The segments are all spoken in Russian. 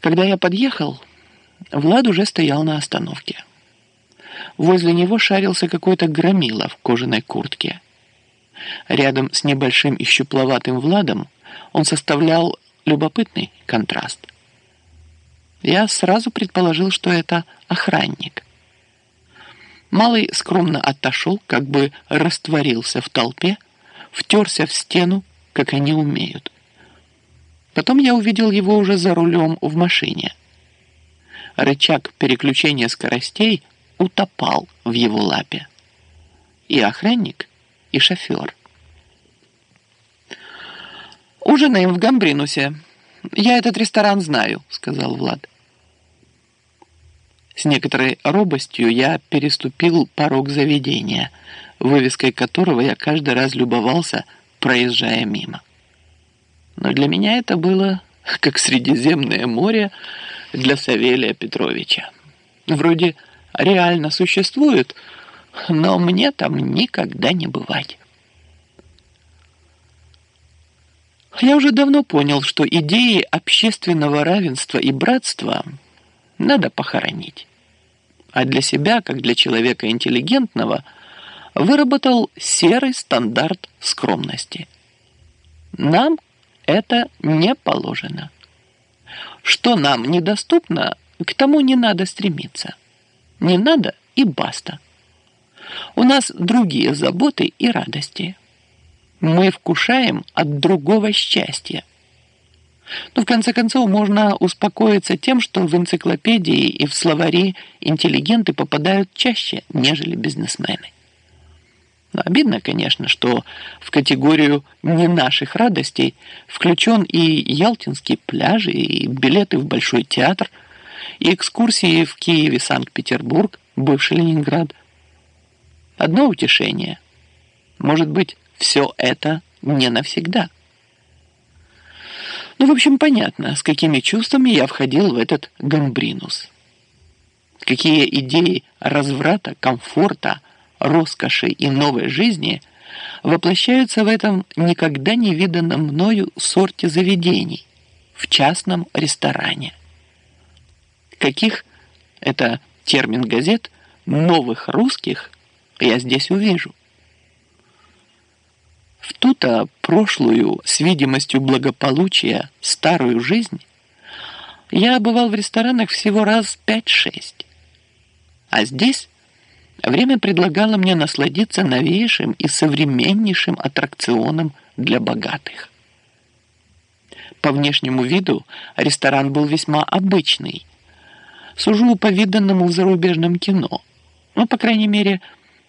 Когда я подъехал, Влад уже стоял на остановке. Возле него шарился какой-то громила в кожаной куртке. Рядом с небольшим и щупловатым Владом он составлял любопытный контраст. Я сразу предположил, что это охранник. Малый скромно отошел, как бы растворился в толпе, втерся в стену, как они умеют. Потом я увидел его уже за рулем в машине. Рычаг переключения скоростей утопал в его лапе. И охранник, и шофер. «Ужинаем в Гамбринусе. Я этот ресторан знаю», — сказал Влад. С некоторой робостью я переступил порог заведения, вывеской которого я каждый раз любовался, проезжая мимо. Но для меня это было как Средиземное море для Савелия Петровича. Вроде реально существует, но мне там никогда не бывать. Я уже давно понял, что идеи общественного равенства и братства надо похоронить. А для себя, как для человека интеллигентного, выработал серый стандарт скромности. Нам это не положено. Что нам недоступно, к тому не надо стремиться. Не надо и баста. У нас другие заботы и радости. Мы вкушаем от другого счастья. Но в конце концов можно успокоиться тем, что в энциклопедии и в словари интеллигенты попадают чаще, нежели бизнесмены. Но обидно, конечно, что в категорию не наших радостей включен и Ялтинские пляжи, и билеты в Большой театр, и экскурсии в Киеве, Санкт-Петербург, бывший Ленинград. Одно утешение. Может быть, все это не навсегда. Ну, в общем, понятно, с какими чувствами я входил в этот гамбринус. Какие идеи разврата, комфорта, роскоши и новой жизни воплощаются в этом никогда не виданном мною сорте заведений, в частном ресторане. Каких, это термин газет, новых русских я здесь увижу. В ту-то прошлую с видимостью благополучия старую жизнь я бывал в ресторанах всего раз пять-шесть. А здесь время предлагало мне насладиться новейшим и современнейшим аттракционом для богатых. По внешнему виду ресторан был весьма обычный. Сужу по виданному в зарубежном кино. Ну, по крайней мере,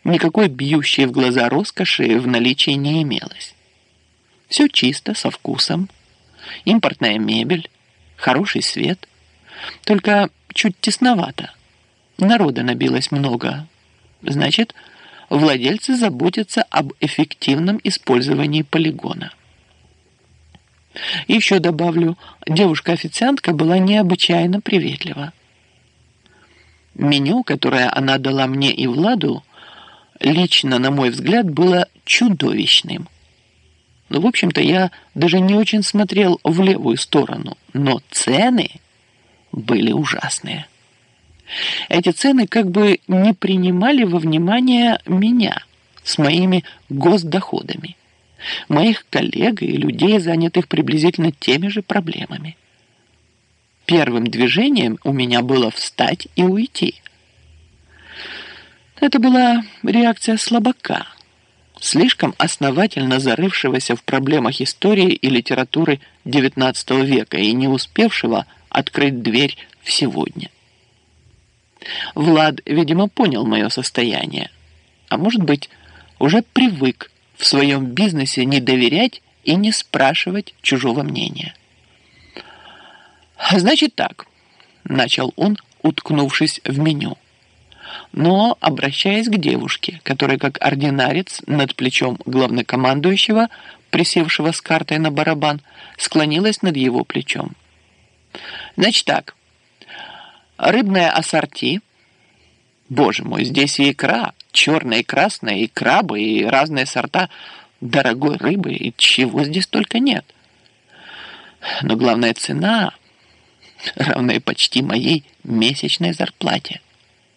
Никакой бьющей в глаза роскоши в наличии не имелось. Все чисто, со вкусом. Импортная мебель, хороший свет. Только чуть тесновато. Народа набилось много. Значит, владельцы заботятся об эффективном использовании полигона. еще добавлю, девушка-официантка была необычайно приветлива. Меню, которое она дала мне и Владу, лично, на мой взгляд, было чудовищным. Ну, в общем-то, я даже не очень смотрел в левую сторону, но цены были ужасные. Эти цены как бы не принимали во внимание меня с моими госдоходами, моих коллег и людей, занятых приблизительно теми же проблемами. Первым движением у меня было встать и уйти – это была реакция слабака, слишком основательно зарывшегося в проблемах истории и литературы XIX века и не успевшего открыть дверь в сегодня. Влад, видимо, понял мое состояние, а может быть, уже привык в своем бизнесе не доверять и не спрашивать чужого мнения. «Значит так», — начал он, уткнувшись в меню но обращаясь к девушке, которая как ординарец над плечом главнокомандующего, присевшего с картой на барабан, склонилась над его плечом. Значит так, рыбное ассорти, боже мой, здесь и икра, черная и красная, и крабы, и разные сорта дорогой рыбы, и чего здесь только нет. Но главная цена, равной почти моей месячной зарплате.